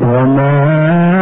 وما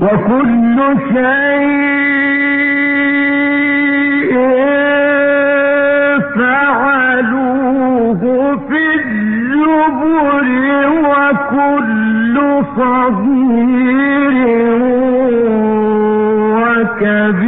وكل شيء فعلوه في الزبر وكل صغير وكبير.